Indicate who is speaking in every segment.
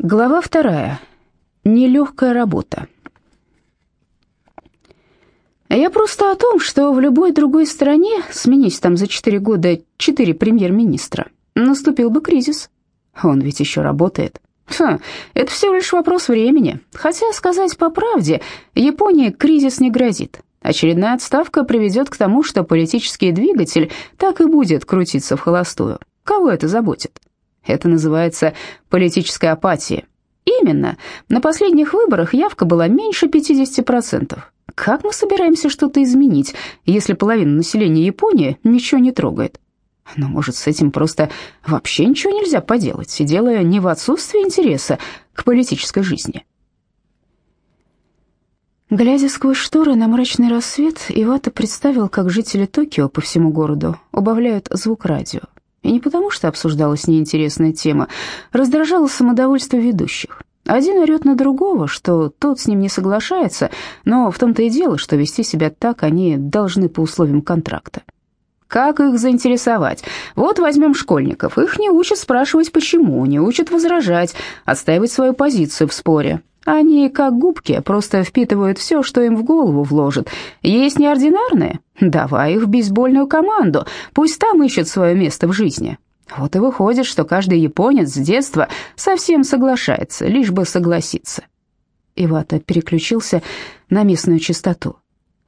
Speaker 1: Глава вторая. Нелегкая работа. Я просто о том, что в любой другой стране, сменись там за четыре года четыре премьер-министра, наступил бы кризис. Он ведь еще работает. Ха, это всего лишь вопрос времени. Хотя, сказать по правде, Японии кризис не грозит. Очередная отставка приведет к тому, что политический двигатель так и будет крутиться в холостую. Кого это заботит? Это называется политическая апатия. Именно. На последних выборах явка была меньше 50%. Как мы собираемся что-то изменить, если половина населения Японии ничего не трогает? Но, может, с этим просто вообще ничего нельзя поделать, и дело не в отсутствии интереса к политической жизни. Глядя сквозь шторы на мрачный рассвет, Ивата представил, как жители Токио по всему городу убавляют звук радио. И не потому, что обсуждалась неинтересная тема, раздражало самодовольство ведущих. Один орет на другого, что тот с ним не соглашается, но в том-то и дело, что вести себя так они должны по условиям контракта. Как их заинтересовать? Вот возьмем школьников. Их не учат спрашивать почему, не учат возражать, отстаивать свою позицию в споре. Они, как губки, просто впитывают все, что им в голову вложат. Есть неординарные? Давай их в бейсбольную команду, пусть там ищут свое место в жизни. Вот и выходит, что каждый японец с детства совсем соглашается, лишь бы согласиться. Ивата переключился на местную частоту.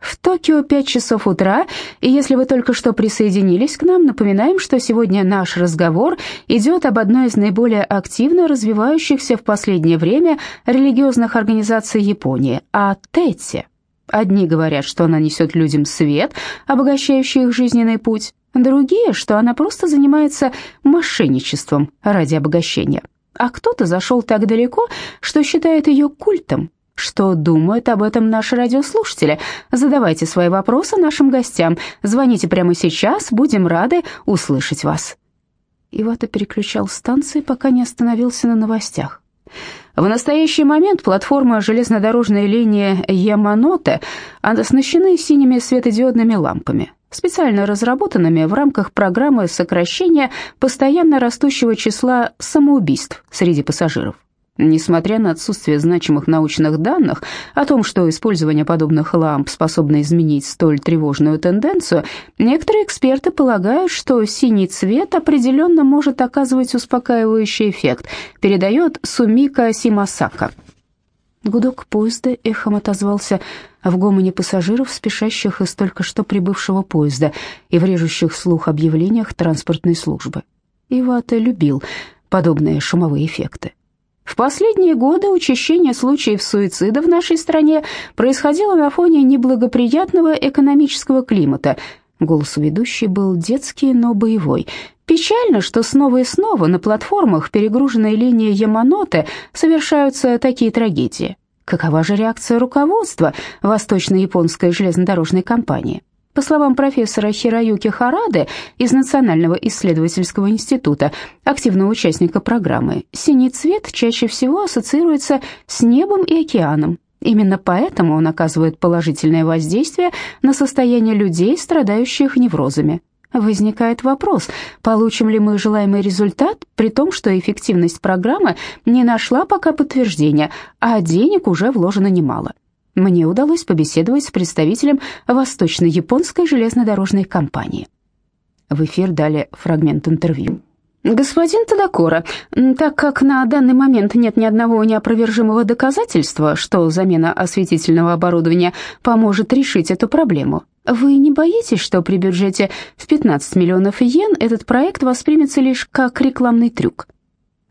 Speaker 1: В Токио 5 часов утра, и если вы только что присоединились к нам, напоминаем, что сегодня наш разговор идет об одной из наиболее активно развивающихся в последнее время религиозных организаций Японии, о ТЭТе. Одни говорят, что она несет людям свет, обогащающий их жизненный путь, другие, что она просто занимается мошенничеством ради обогащения. А кто-то зашел так далеко, что считает ее культом, что думают об этом наши радиослушатели? Задавайте свои вопросы нашим гостям. Звоните прямо сейчас, будем рады услышать вас. Ивата переключал станции, пока не остановился на новостях. В настоящий момент платформа железнодорожной линии Яманоте оснащены синими светодиодными лампами, специально разработанными в рамках программы сокращения постоянно растущего числа самоубийств среди пассажиров. Несмотря на отсутствие значимых научных данных о том, что использование подобных ламп способно изменить столь тревожную тенденцию, некоторые эксперты полагают, что синий цвет определенно может оказывать успокаивающий эффект, передает Сумика Симасака. Гудок поезда эхом отозвался в гомоне пассажиров, спешащих из только что прибывшего поезда и в режущих слух объявлениях транспортной службы. Ивата любил подобные шумовые эффекты. В последние годы учащение случаев суицида в нашей стране происходило на фоне неблагоприятного экономического климата. Голос ведущей был детский, но боевой. Печально, что снова и снова на платформах перегруженной линии Яманоте совершаются такие трагедии. Какова же реакция руководства Восточно-японской железнодорожной компании? По словам профессора Хироюки Харады из Национального исследовательского института, активного участника программы, синий цвет чаще всего ассоциируется с небом и океаном. Именно поэтому он оказывает положительное воздействие на состояние людей, страдающих неврозами. Возникает вопрос, получим ли мы желаемый результат, при том, что эффективность программы не нашла пока подтверждения, а денег уже вложено немало. Мне удалось побеседовать с представителем Восточно-японской железнодорожной компании. В эфир дали фрагмент интервью. Господин Тадакора, так как на данный момент нет ни одного неопровержимого доказательства, что замена осветительного оборудования поможет решить эту проблему, вы не боитесь, что при бюджете в 15 миллионов йен этот проект воспримется лишь как рекламный трюк?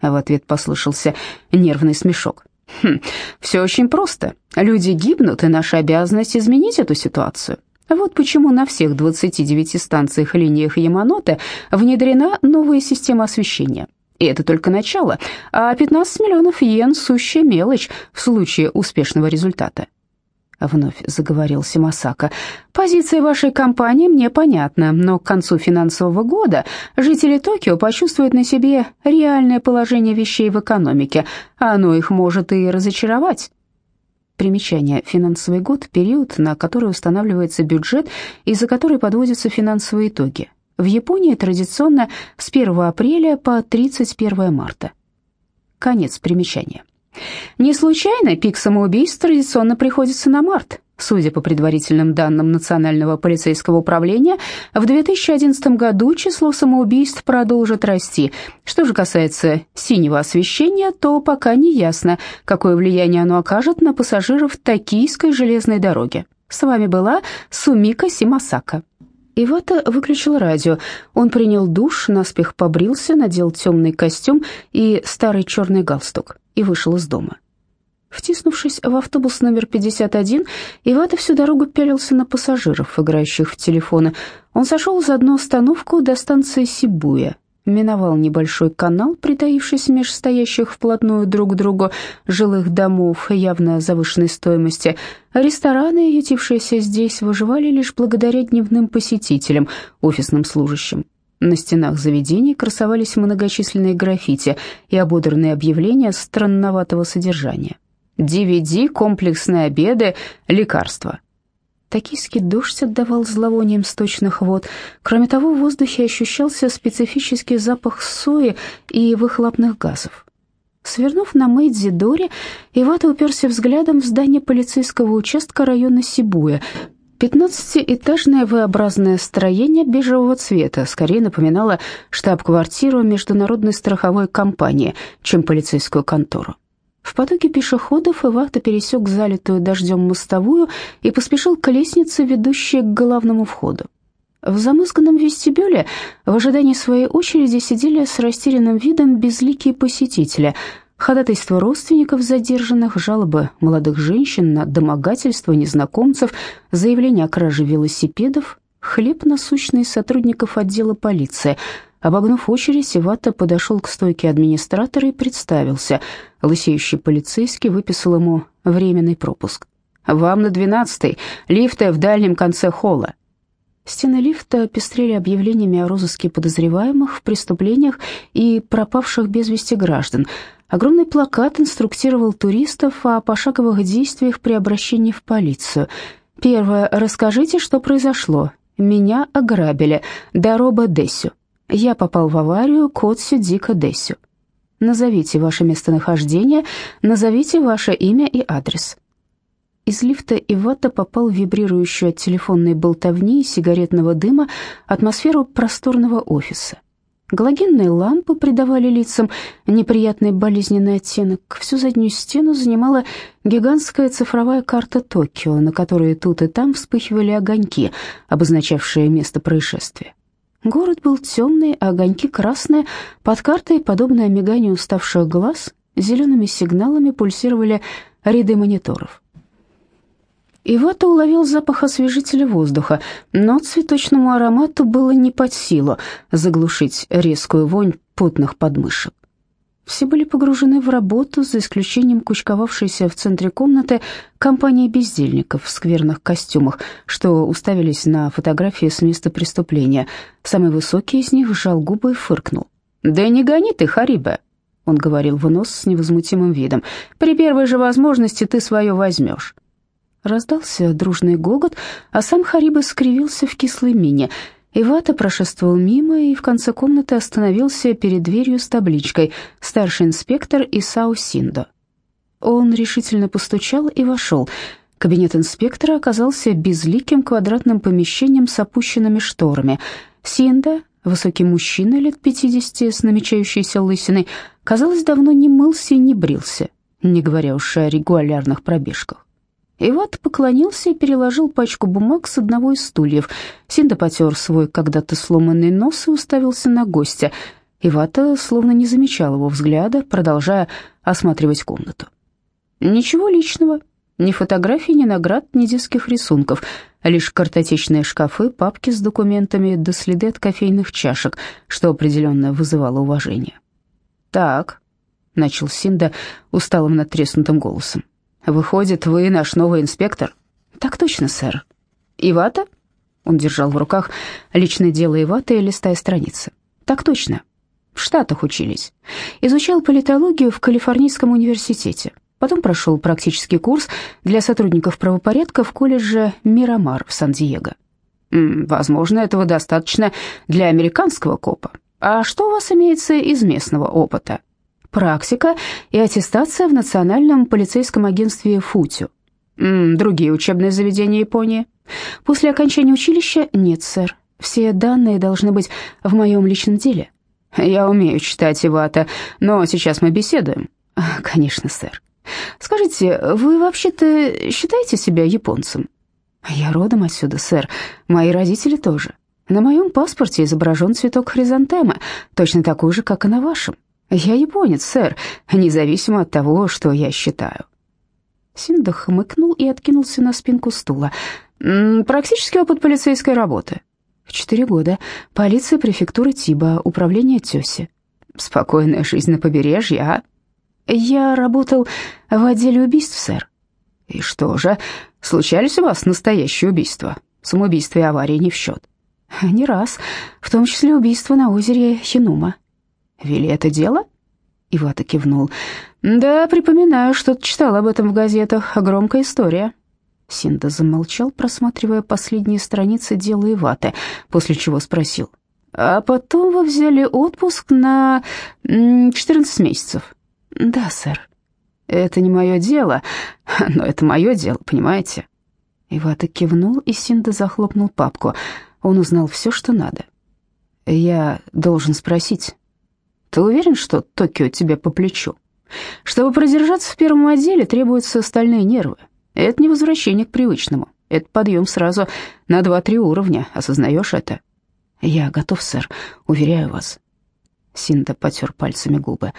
Speaker 1: В ответ послышался нервный смешок. Хм, все очень просто. Люди гибнут, и наша обязанность изменить эту ситуацию. Вот почему на всех 29 станциях и линиях Яманоте внедрена новая система освещения. И это только начало, а 15 миллионов йен – сущая мелочь в случае успешного результата. Вновь заговорил Симасака. Позиция вашей компании мне понятна, но к концу финансового года жители Токио почувствуют на себе реальное положение вещей в экономике, а оно их может и разочаровать. Примечание. Финансовый год – период, на который устанавливается бюджет и за который подводятся финансовые итоги. В Японии традиционно с 1 апреля по 31 марта. Конец примечания. Не случайно пик самоубийств традиционно приходится на март. Судя по предварительным данным Национального полицейского управления, в 2011 году число самоубийств продолжит расти. Что же касается синего освещения, то пока не ясно, какое влияние оно окажет на пассажиров Токийской железной дороги. С вами была Сумика Симасака. Ивата выключил радио. Он принял душ, наспех побрился, надел темный костюм и старый черный галстук и вышел из дома. Втиснувшись в автобус номер 51, Ивата всю дорогу пялился на пассажиров, играющих в телефоны. Он сошел за одну остановку до станции Сибуя, миновал небольшой канал, притаившийся меж стоящих вплотную друг к другу жилых домов явно завышенной стоимости. Рестораны, ютившиеся здесь, выживали лишь благодаря дневным посетителям, офисным служащим. На стенах заведений красовались многочисленные граффити и ободранные объявления странноватого содержания. DVD, комплексные обеды, лекарства. Токийский дождь отдавал зловонием сточных вод. Кроме того, в воздухе ощущался специфический запах сои и выхлопных газов. Свернув на Мэйдзи-Дори, Ивата уперся взглядом в здание полицейского участка района Сибуя. Пятнадцатиэтажное V-образное строение бежевого цвета скорее напоминало штаб-квартиру международной страховой компании, чем полицейскую контору. В потоке пешеходов Ивата пересек залитую дождем мостовую и поспешил к лестнице, ведущей к главному входу. В замызганном вестибюле в ожидании своей очереди сидели с растерянным видом безликие посетители. Ходатайства родственников задержанных, жалобы молодых женщин на домогательство незнакомцев, заявления о краже велосипедов, хлеб насущный сотрудников отдела полиции – Обогнув очередь, Ивата подошел к стойке администратора и представился. Лысеющий полицейский выписал ему временный пропуск. «Вам на двенадцатый, лифты в дальнем конце холла». Стены лифта пестрели объявлениями о розыске подозреваемых в преступлениях и пропавших без вести граждан. Огромный плакат инструктировал туристов о пошаговых действиях при обращении в полицию. Первое. Расскажите, что произошло. Меня ограбили. Дороба Десю. Я попал в аварию Котсю Дика Десю. Назовите ваше местонахождение, назовите ваше имя и адрес. Из лифта Ивата попал в вибрирующую от телефонной болтовни и сигаретного дыма атмосферу просторного офиса. Галогенные лампы придавали лицам неприятный болезненный оттенок. Всю заднюю стену занимала гигантская цифровая карта Токио, на которой тут и там вспыхивали огоньки, обозначавшие место происшествия. Город был темный, а огоньки красные. Под картой, подобное миганию уставших глаз, зелеными сигналами пульсировали ряды мониторов. Ивата уловил запах освежителя воздуха, но цветочному аромату было не под силу заглушить резкую вонь потных подмышек. Все были погружены в работу, за исключением кучковавшейся в центре комнаты компании бездельников в скверных костюмах, что уставились на фотографии с места преступления. Самый высокий из них сжал губы и фыркнул. «Да не гони ты, Харибе!» Он говорил в нос с невозмутимым видом. «При первой же возможности ты свое возьмешь». Раздался дружный гогот, а сам Хариба скривился в кислой мине – Ивата прошествовал мимо и в конце комнаты остановился перед дверью с табличкой «Старший инспектор Исао Синдо». Он решительно постучал и вошел. Кабинет инспектора оказался безликим квадратным помещением с опущенными шторами. Синда, высокий мужчина лет пятидесяти с намечающейся лысиной, казалось, давно не мылся и не брился, не говоря уж о регулярных пробежках. Иват поклонился и переложил пачку бумаг с одного из стульев. Синда потер свой когда-то сломанный нос и уставился на гостя. Ивата словно не замечал его взгляда, продолжая осматривать комнату. Ничего личного, ни фотографий, ни наград, ни детских рисунков, лишь картотечные шкафы, папки с документами да следы от кофейных чашек, что определенно вызывало уважение. «Так», — начал Синда усталым надтреснутым голосом, Выходит, вы наш новый инспектор? Так точно, сэр. Ивата? Он держал в руках личное дело и листая страницы. Так точно. В Штатах учились. Изучал политологию в Калифорнийском университете. Потом прошел практический курс для сотрудников правопорядка в колледже Мирамар в Сан-Диего. Возможно, этого достаточно для американского копа. А что у вас имеется из местного опыта? Практика и аттестация в Национальном полицейском агентстве ФУТЮ. Другие учебные заведения Японии. После окончания училища нет, сэр. Все данные должны быть в моем личном деле. Я умею читать Ивата, но сейчас мы беседуем. Конечно, сэр. Скажите, вы вообще-то считаете себя японцем? Я родом отсюда, сэр. Мои родители тоже. На моем паспорте изображен цветок хризантемы, точно такой же, как и на вашем. Я японец, сэр, независимо от того, что я считаю. Синда хмыкнул и откинулся на спинку стула. «Практический опыт полицейской работы». «Четыре года. Полиция префектуры Тиба, управление Тёси». «Спокойная жизнь на побережье, а?» «Я работал в отделе убийств, сэр». «И что же, случались у вас настоящие убийства? Самоубийства и аварии не в счет?» «Не раз, в том числе убийство на озере Хинума». «Вели это дело?» Ивата кивнул. «Да, припоминаю, что-то читал об этом в газетах. Громкая история». Синда замолчал, просматривая последние страницы дела Иваты, после чего спросил. «А потом вы взяли отпуск на 14 месяцев?» «Да, сэр». «Это не мое дело, но это мое дело, понимаете?» Ивата кивнул, и Синда захлопнул папку. Он узнал все, что надо. «Я должен спросить, ты уверен, что Токио тебе по плечу? Чтобы продержаться в первом отделе, требуются стальные нервы. Это не возвращение к привычному. Это подъем сразу на два-три уровня. Осознаешь это? Я готов, сэр, уверяю вас. Синда потер пальцами губы.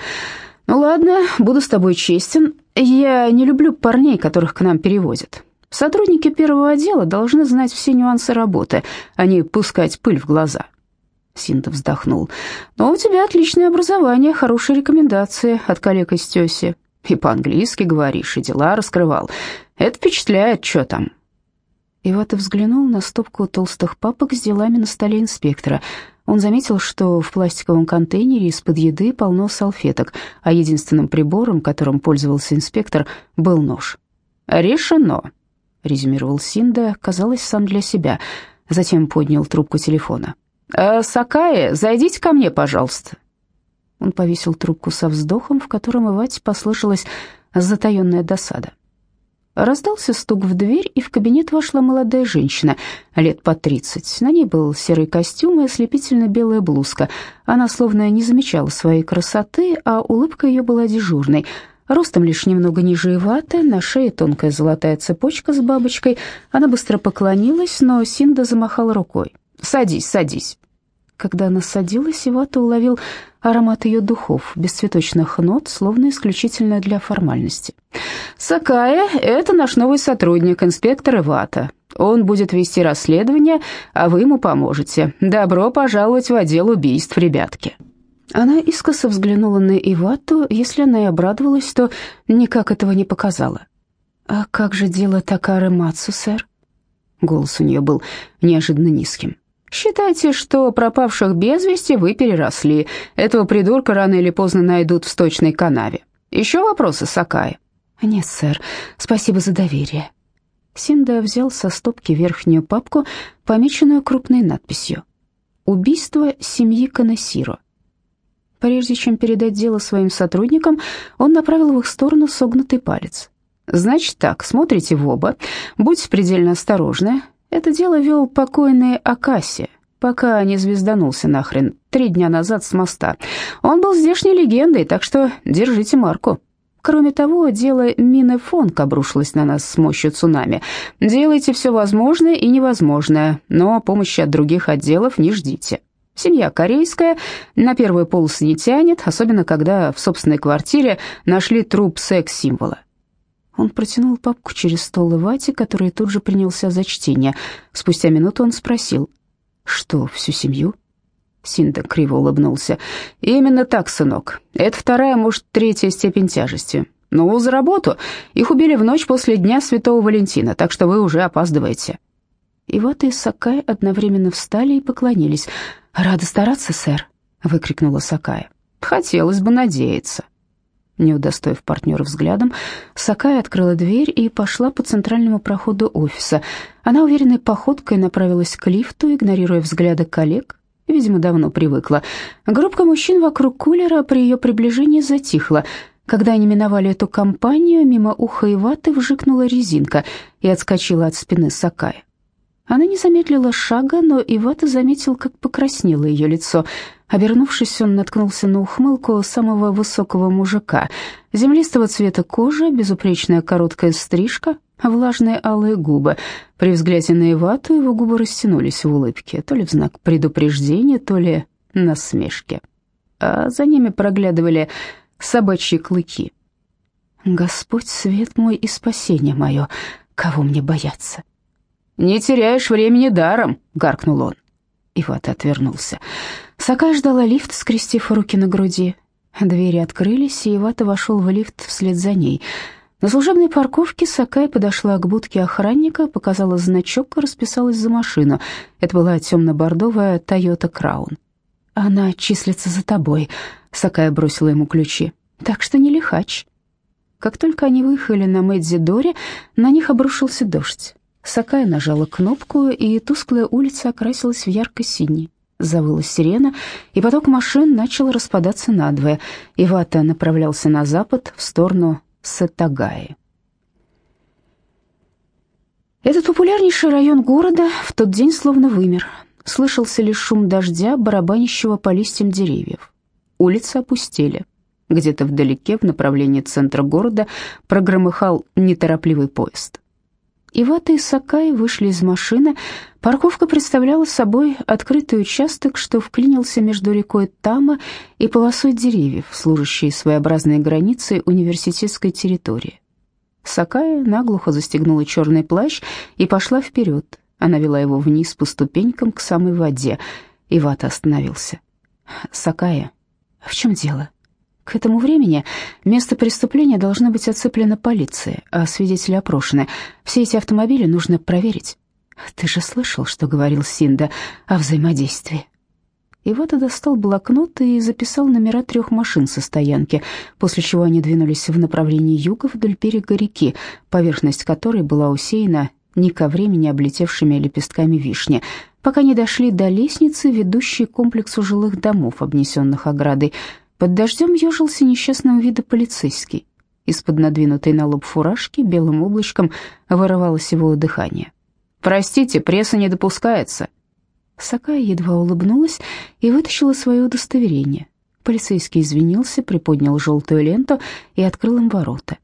Speaker 1: Ну ладно, буду с тобой честен. Я не люблю парней, которых к нам перевозят. Сотрудники первого отдела должны знать все нюансы работы, а не пускать пыль в глаза. Синта вздохнул. «Но у тебя отличное образование, хорошие рекомендации от коллег из Тёси. И по-английски говоришь, и дела раскрывал. Это впечатляет, что там?» Ивата взглянул на стопку толстых папок с делами на столе инспектора. Он заметил, что в пластиковом контейнере из-под еды полно салфеток, а единственным прибором, которым пользовался инспектор, был нож. «Решено», — резюмировал Синда, казалось, сам для себя. Затем поднял трубку телефона. «Э, «Сакае, зайдите ко мне, пожалуйста». Он повесил трубку со вздохом, в котором Ивате послышалась затаенная досада. Раздался стук в дверь, и в кабинет вошла молодая женщина, лет по тридцать. На ней был серый костюм и ослепительно белая блузка. Она словно не замечала своей красоты, а улыбка ее была дежурной. Ростом лишь немного ниже Иваты, на шее тонкая золотая цепочка с бабочкой. Она быстро поклонилась, но Синда замахала рукой. «Садись, садись». Когда она садилась, Ивата уловил аромат ее духов, без цветочных нот, словно исключительно для формальности. «Сакая — это наш новый сотрудник, инспектор Ивата. Он будет вести расследование, а вы ему поможете. Добро пожаловать в отдел убийств, ребятки». Она искоса взглянула на Ивату, если она и обрадовалась, то никак этого не показала. «А как же дело Такары Мацу, сэр?» Голос у нее был неожиданно низким. Считайте, что пропавших без вести вы переросли. Этого придурка рано или поздно найдут в сточной канаве. Еще вопросы, Сакай? Нет, сэр. Спасибо за доверие. Синда взял со стопки верхнюю папку, помеченную крупной надписью: Убийство семьи Канасиро. Прежде чем передать дело своим сотрудникам, он направил в их сторону согнутый палец. Значит так, смотрите в оба, будьте предельно осторожны. Это дело вел покойный Акаси, пока не звезданулся нахрен три дня назад с моста. Он был здешней легендой, так что держите марку. Кроме того, дело Мины Фонк обрушилось на нас с мощью цунами. Делайте все возможное и невозможное, но помощи от других отделов не ждите. Семья корейская, на первые полосы не тянет, особенно когда в собственной квартире нашли труп секс-символа. Он протянул папку через стол Ивате, который тут же принялся за чтение. Спустя минуту он спросил, «Что, всю семью?» Синда криво улыбнулся. «Именно так, сынок. Это вторая, может, третья степень тяжести. Ну, за работу. Их убили в ночь после Дня Святого Валентина, так что вы уже опаздываете». Ивата и Сакай одновременно встали и поклонились. «Рада стараться, сэр», — выкрикнула Сакая. «Хотелось бы надеяться». Не удостоив партнера взглядом, Сакай открыла дверь и пошла по центральному проходу офиса. Она уверенной походкой направилась к лифту, игнорируя взгляды коллег. видимо, давно привыкла. Группка мужчин вокруг кулера при ее приближении затихла. Когда они миновали эту компанию, мимо уха Иваты вжикнула резинка и отскочила от спины Сакая. Она не замедлила шага, но Ивата заметил, как покраснело ее лицо. Обернувшись, он наткнулся на ухмылку самого высокого мужика. Землистого цвета кожи, безупречная короткая стрижка, влажные алые губы. При взгляде на Ивату его губы растянулись в улыбке, то ли в знак предупреждения, то ли насмешки. А за ними проглядывали собачьи клыки. «Господь, свет мой и спасение мое, кого мне бояться?» «Не теряешь времени даром», — гаркнул он. Ивата отвернулся. Сакай ждала лифт, скрестив руки на груди. Двери открылись, и Ивата вошел в лифт вслед за ней — на служебной парковке Сакай подошла к будке охранника, показала значок и расписалась за машину. Это была темно-бордовая Toyota Crown. «Она числится за тобой», — Сакая бросила ему ключи. «Так что не лихач». Как только они выехали на Мэдзи-Доре, на них обрушился дождь. Сакая нажала кнопку, и тусклая улица окрасилась в ярко-синий. Завыла сирена, и поток машин начал распадаться надвое. Ивата направлялся на запад, в сторону Сатагаи. Этот популярнейший район города в тот день словно вымер. Слышался лишь шум дождя, барабанящего по листьям деревьев. Улицы опустели. Где-то вдалеке, в направлении центра города, прогромыхал неторопливый поезд. Ивата и Сакай вышли из машины. Парковка представляла собой открытый участок, что вклинился между рекой Тама и полосой деревьев, служащей своеобразной границей университетской территории. Сакая наглухо застегнула черный плащ и пошла вперед. Она вела его вниз по ступенькам к самой воде. Ивата остановился. «Сакая, в чем дело?» К этому времени место преступления должно быть оцеплено полицией, а свидетели опрошены. Все эти автомобили нужно проверить. Ты же слышал, что говорил Синда о взаимодействии. И вот достал блокнот и записал номера трех машин со стоянки, после чего они двинулись в направлении юга вдоль берега реки, поверхность которой была усеяна не ко времени облетевшими лепестками вишни, пока не дошли до лестницы, ведущей к комплексу жилых домов, обнесенных оградой. Под дождем ежился несчастного вида полицейский. Из-под надвинутой на лоб фуражки белым облачком вырывалось его дыхание. «Простите, пресса не допускается». Сакая едва улыбнулась и вытащила свое удостоверение. Полицейский извинился, приподнял желтую ленту и открыл им ворота.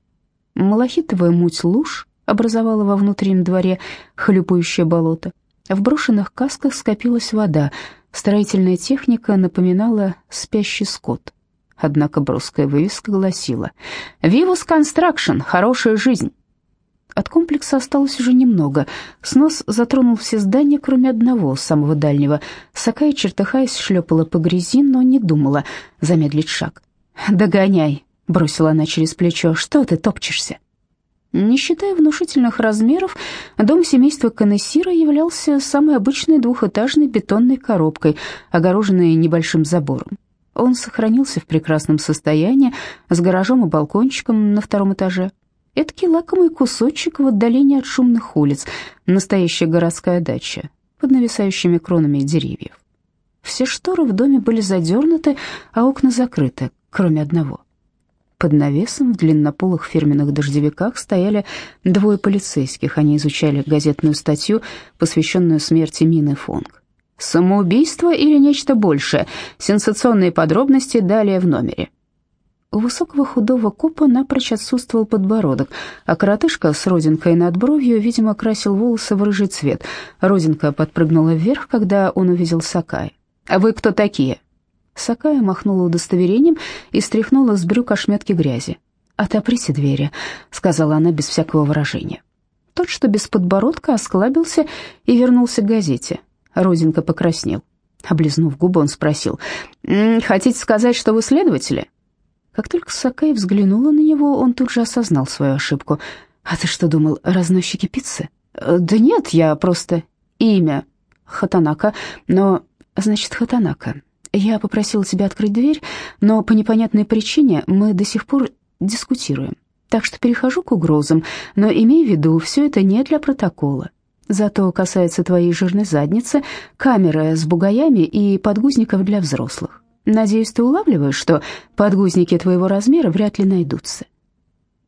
Speaker 1: Малахитовая муть луж образовала во внутреннем дворе хлюпающее болото. В брошенных касках скопилась вода, строительная техника напоминала спящий скот. Однако броская вывеска гласила «Вивус Констракшн. Хорошая жизнь». От комплекса осталось уже немного. Снос затронул все здания, кроме одного, самого дальнего. Сакая, чертыхаясь, шлепала по грязи, но не думала замедлить шаг. «Догоняй», — бросила она через плечо, — «что ты топчешься?» Не считая внушительных размеров, дом семейства Канессира являлся самой обычной двухэтажной бетонной коробкой, огороженной небольшим забором. Он сохранился в прекрасном состоянии, с гаражом и балкончиком на втором этаже. Эдакий лакомый кусочек в отдалении от шумных улиц, настоящая городская дача под нависающими кронами деревьев. Все шторы в доме были задернуты, а окна закрыты, кроме одного. Под навесом в длиннополых фирменных дождевиках стояли двое полицейских. Они изучали газетную статью, посвященную смерти Мины Фонг. Самоубийство или нечто большее? Сенсационные подробности далее в номере. У высокого худого копа напрочь отсутствовал подбородок, а коротышка с родинкой над бровью, видимо, красил волосы в рыжий цвет. Родинка подпрыгнула вверх, когда он увидел Сакая. «А вы кто такие?» Сакая махнула удостоверением и стряхнула с брюк ошметки грязи. «Отоприте двери», — сказала она без всякого выражения. Тот, что без подбородка, осклабился и вернулся к газете. Розенко покраснел. Облизнув губы, он спросил, «Хотите сказать, что вы следователи?» Как только Сакай взглянула на него, он тут же осознал свою ошибку. «А ты что думал, разносчики пиццы?» «Да нет, я просто...» «Имя. Хатанака. Но... Значит, Хатанака. Я попросила тебя открыть дверь, но по непонятной причине мы до сих пор дискутируем. Так что перехожу к угрозам, но имей в виду, все это не для протокола. Зато касается твоей жирной задницы, камеры с бугаями и подгузников для взрослых. Надеюсь, ты улавливаешь, что подгузники твоего размера вряд ли найдутся.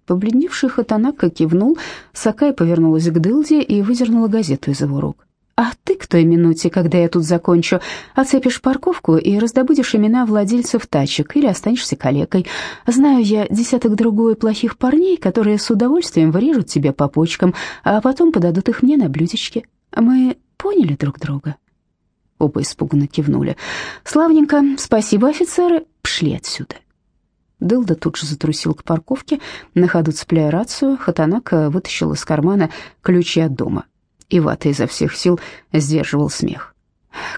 Speaker 1: Побледневший Хатанака кивнул, Сакай повернулась к Дылде и выдернула газету из его рук. «А ты к той минуте, когда я тут закончу, оцепишь парковку и раздобудешь имена владельцев тачек или останешься калекой. Знаю я десяток-другой плохих парней, которые с удовольствием вырежут тебе по почкам, а потом подадут их мне на блюдечке. Мы поняли друг друга?» Оба испуганно кивнули. «Славненько, спасибо, офицеры, пшли отсюда». Дылда тут же затрусил к парковке, на ходу цепляя рацию, Хатанака вытащил из кармана ключи от дома. Ивата изо всех сил сдерживал смех.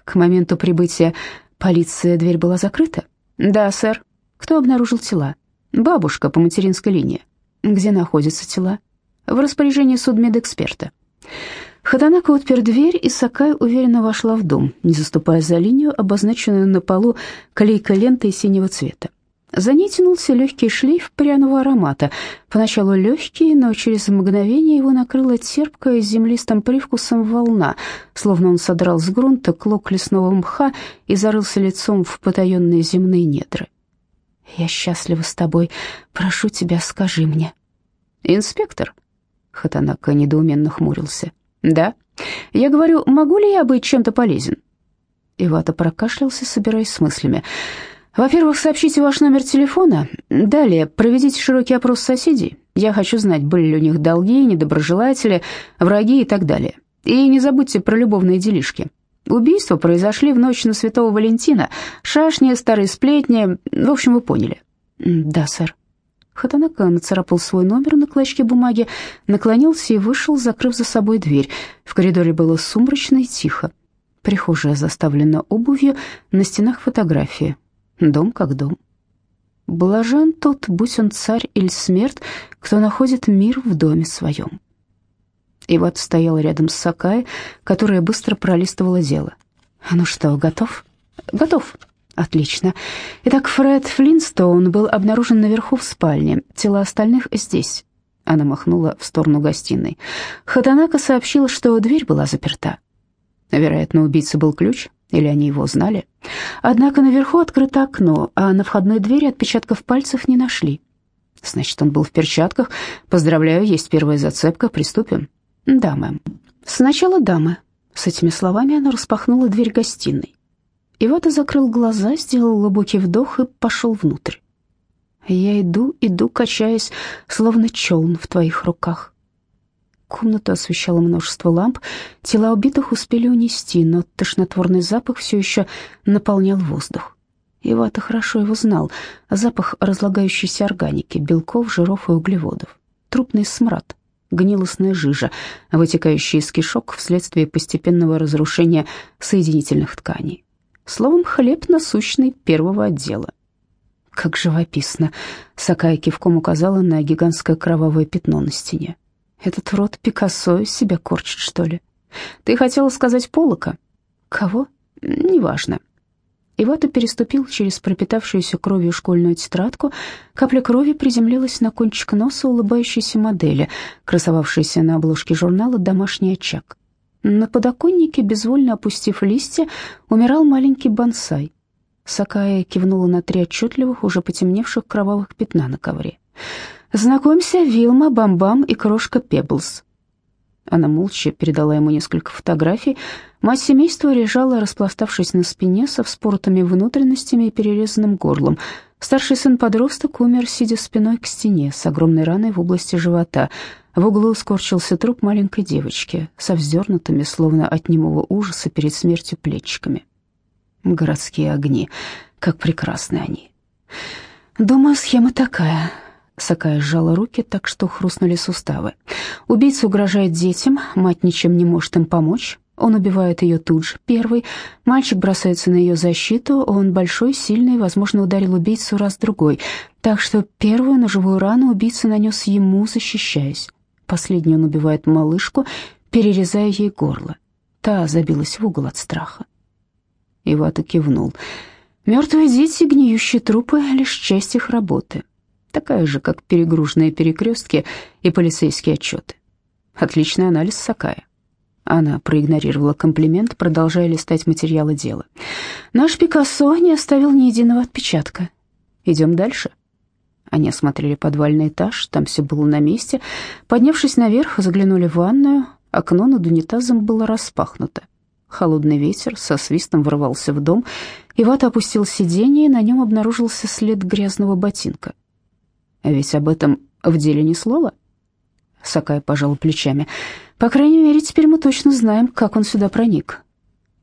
Speaker 1: К моменту прибытия полиции дверь была закрыта? Да, сэр. Кто обнаружил тела? Бабушка по материнской линии. Где находятся тела? В распоряжении судмедэксперта. Хатанака отпер дверь, и Сакай уверенно вошла в дом, не заступая за линию, обозначенную на полу клейкой лентой синего цвета. За ней тянулся легкий шлейф пряного аромата. Поначалу легкий, но через мгновение его накрыла терпкая землистым привкусом волна, словно он содрал с грунта клок лесного мха и зарылся лицом в потаенные земные недры. «Я счастлива с тобой. Прошу тебя, скажи мне». «Инспектор?» Хатанака недоуменно хмурился. «Да. Я говорю, могу ли я быть чем-то полезен?» Ивата прокашлялся, собираясь с мыслями. Во-первых, сообщите ваш номер телефона. Далее проведите широкий опрос соседей. Я хочу знать, были ли у них долги, недоброжелатели, враги и так далее. И не забудьте про любовные делишки. Убийства произошли в ночь на Святого Валентина. Шашни, старые сплетни, в общем, вы поняли. Да, сэр. Хатанака нацарапал свой номер на клочке бумаги, наклонился и вышел, закрыв за собой дверь. В коридоре было сумрачно и тихо. Прихожая заставлена обувью, на стенах фотографии. Дом как дом. Блажен тот, будь он царь или смерть, кто находит мир в доме своем. Иват стоял рядом с Сакай, которая быстро пролистывала дело. «Ну что, готов?» «Готов». «Отлично. Итак, Фред Флинстоун был обнаружен наверху в спальне. Тела остальных здесь». Она махнула в сторону гостиной. Хатанака сообщила, что дверь была заперта. Вероятно, убийца был ключ. Или они его знали? Однако наверху открыто окно, а на входной двери отпечатков пальцев не нашли. Значит, он был в перчатках. Поздравляю, есть первая зацепка. Приступим. Да, мэм. Сначала дамы. С этими словами она распахнула дверь гостиной. Ивата закрыл глаза, сделал глубокий вдох и пошел внутрь. Я иду, иду, качаясь, словно челн в твоих руках. Комнату освещало множество ламп. Тела убитых успели унести, но тошнотворный запах все еще наполнял воздух. Ивата хорошо его знал. Запах разлагающейся органики, белков, жиров и углеводов. Трупный смрад, гнилостная жижа, вытекающая из кишок вследствие постепенного разрушения соединительных тканей. Словом, хлеб насущный первого отдела. Как живописно. Сакая кивком указала на гигантское кровавое пятно на стене. Этот рот Пикассо себя корчит, что ли? Ты хотела сказать Полока? Кого? Неважно. Ивата переступил через пропитавшуюся кровью школьную тетрадку. Капля крови приземлилась на кончик носа улыбающейся модели, красовавшейся на обложке журнала «Домашний очаг». На подоконнике, безвольно опустив листья, умирал маленький бонсай. Сакая кивнула на три отчетливых, уже потемневших кровавых пятна на ковре. Знакомься, Вилма, Бамбам и крошка Пеблс». Она молча передала ему несколько фотографий. Мать семейства лежала, распластавшись на спине, со вспоротыми внутренностями и перерезанным горлом. Старший сын-подросток умер, сидя спиной к стене, с огромной раной в области живота. В углу скорчился труп маленькой девочки, со вздернутыми, словно от немого ужаса перед смертью, плечиками. Городские огни, как прекрасны они. Думаю, схема такая. Сакая сжала руки так, что хрустнули суставы. Убийца угрожает детям, мать ничем не может им помочь. Он убивает ее тут же, первый. Мальчик бросается на ее защиту, он большой, сильный, возможно, ударил убийцу раз-другой. Так что первую ножевую рану убийца нанес ему, защищаясь. Последний он убивает малышку, перерезая ей горло. Та забилась в угол от страха. Ивата кивнул. Мертвые дети, гниющие трупы — лишь часть их работы такая же, как перегруженные перекрестки и полицейские отчеты. Отличный анализ Сакая. Она проигнорировала комплимент, продолжая листать материалы дела. «Наш Пикассо не оставил ни единого отпечатка. Идем дальше». Они осмотрели подвальный этаж, там все было на месте. Поднявшись наверх, заглянули в ванную. Окно над унитазом было распахнуто. Холодный ветер со свистом врывался в дом. Ивата опустил сиденье, и на нем обнаружился след грязного ботинка. А ведь об этом в деле ни слова. Сакая пожал плечами. По крайней мере, теперь мы точно знаем, как он сюда проник.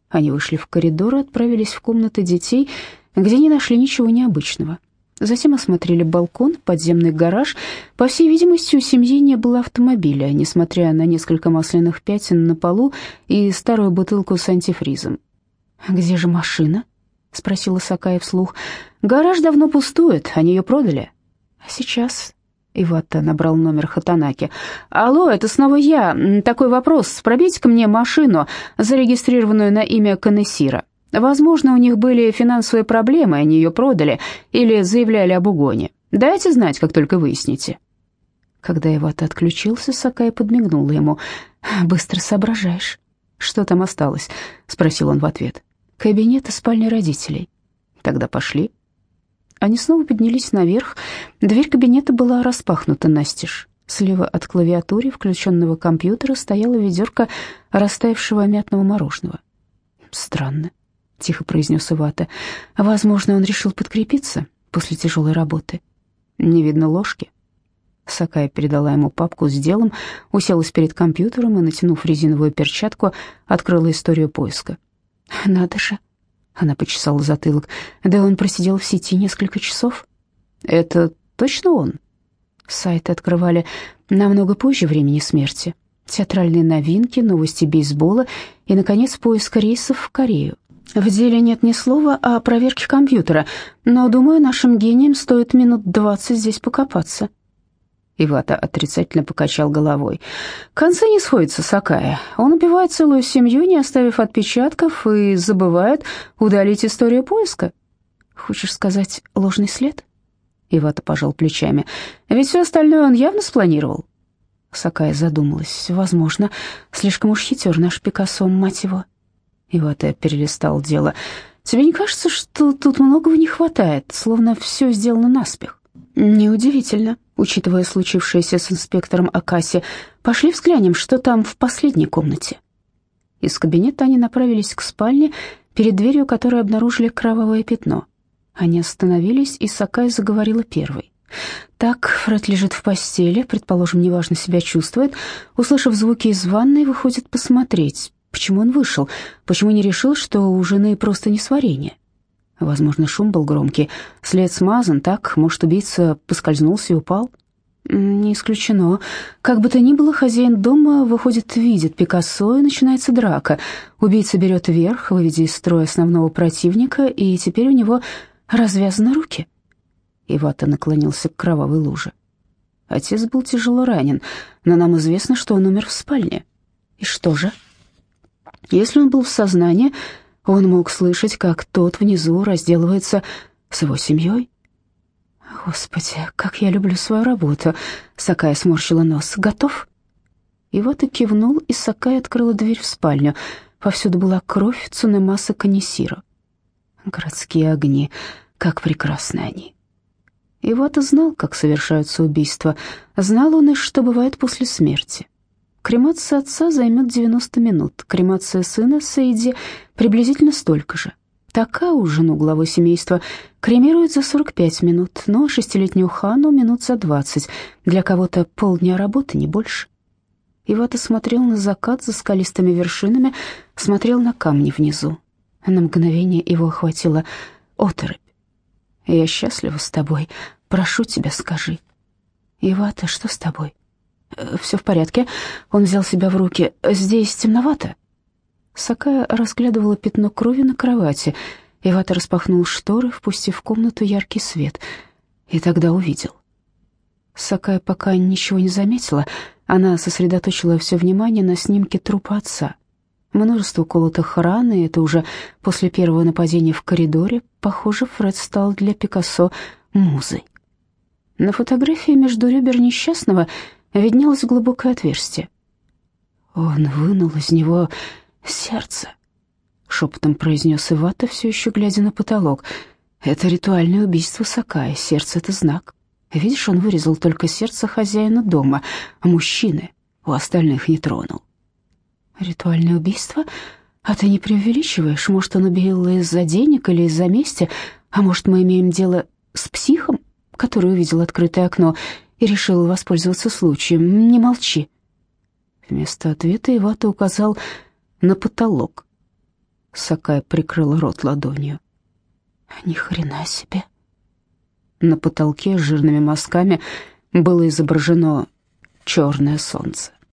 Speaker 1: Они вышли в коридор и отправились в комнаты детей, где не нашли ничего необычного. Затем осмотрели балкон, подземный гараж. По всей видимости, у семьи не было автомобиля, несмотря на несколько масляных пятен на полу и старую бутылку с антифризом. «Где же машина?» — спросила Сакая вслух. «Гараж давно пустует, они ее продали». «А сейчас?» — Ивата набрал номер Хатанаки. «Алло, это снова я. Такой вопрос. Пробейте-ка мне машину, зарегистрированную на имя Канессира». Возможно, у них были финансовые проблемы, они ее продали или заявляли об угоне. Дайте знать, как только выясните». Когда Ивата отключился, Сакай подмигнула ему. «Быстро соображаешь». «Что там осталось?» — спросил он в ответ. «Кабинет и спальня родителей». «Тогда пошли». Они снова поднялись наверх. Дверь кабинета была распахнута настежь. Слева от клавиатуры включенного компьютера стояла ведерко растаявшего мятного мороженого. Странно. — тихо произнес Ивата. «Возможно, он решил подкрепиться после тяжелой работы. Не видно ложки». Сакая передала ему папку с делом, уселась перед компьютером и, натянув резиновую перчатку, открыла историю поиска. «Надо же!» — она почесала затылок. «Да он просидел в сети несколько часов». «Это точно он?» Сайты открывали намного позже времени смерти. Театральные новинки, новости бейсбола и, наконец, поиск рейсов в Корею. В деле нет ни слова о проверке компьютера, но, думаю, нашим гениям стоит минут двадцать здесь покопаться». Ивата отрицательно покачал головой. «Концы не сходятся, Сакая. Он убивает целую семью, не оставив отпечатков, и забывает удалить историю поиска. Хочешь сказать, ложный след?» Ивата пожал плечами. «Ведь все остальное он явно спланировал». Сакая задумалась. «Возможно, слишком уж хитер наш Пикассо, мать его». Ивата перелистал дело. «Тебе не кажется, что тут многого не хватает, словно все сделано наспех?» «Неудивительно, учитывая случившееся с инспектором Акаси. Пошли взглянем, что там в последней комнате». Из кабинета они направились к спальне, перед дверью которой обнаружили кровавое пятно. Они остановились, и Сакай заговорила первой. Так, Фред лежит в постели, предположим, неважно себя чувствует. Услышав звуки из ванной, выходит посмотреть. Почему он вышел? Почему не решил, что у жены просто несварение? Возможно, шум был громкий. След смазан, так, может, убийца поскользнулся и упал? Не исключено. Как бы то ни было, хозяин дома, выходит, видит Пикассо, и начинается драка. Убийца берет верх, выведя из строя основного противника, и теперь у него развязаны руки. Ивата наклонился к кровавой луже. Отец был тяжело ранен, но нам известно, что он умер в спальне. И что же? Если он был в сознании, он мог слышать, как тот внизу разделывается с его семьей. Господи, как я люблю свою работу. Сакая сморщила нос. Готов? И вот и кивнул, и Сакая открыла дверь в спальню. Повсюду была кровь Цунемаса Канисира. Городские огни, как прекрасны они. И вот и знал, как совершаются убийства. Знал он и что бывает после смерти. Кремация отца займет 90 минут, кремация сына Сейди приблизительно столько же. Такау, жену главы семейства, кремируют за 45 минут, но шестилетнюю Хану минут за 20. Для кого-то полдня работы, не больше. Ивата смотрел на закат за скалистыми вершинами, смотрел на камни внизу. На мгновение его охватила оторопь. «Я счастлива с тобой. Прошу тебя, скажи». «Ивата, что с тобой?» «Все в порядке». Он взял себя в руки. «Здесь темновато». Сакая разглядывала пятно крови на кровати. Ивата распахнул шторы, впустив в комнату яркий свет. И тогда увидел. Сакая пока ничего не заметила. Она сосредоточила все внимание на снимке трупа отца. Множество колотых ран, и это уже после первого нападения в коридоре. Похоже, Фред стал для Пикассо музой. На фотографии между ребер несчастного виднелось глубокое отверстие. Он вынул из него сердце, шепотом произнес Ивата, все еще глядя на потолок. Это ритуальное убийство Сакая, сердце — это знак. Видишь, он вырезал только сердце хозяина дома, а мужчины у остальных не тронул. Ритуальное убийство? А ты не преувеличиваешь? Может, он убил из-за денег или из-за мести? А может, мы имеем дело с психом, который увидел открытое окно и решил воспользоваться случаем? Не молчи. Вместо ответа Ивата указал на потолок. Сакая прикрыла рот ладонью. Ни хрена себе. На потолке с жирными мазками было изображено черное солнце.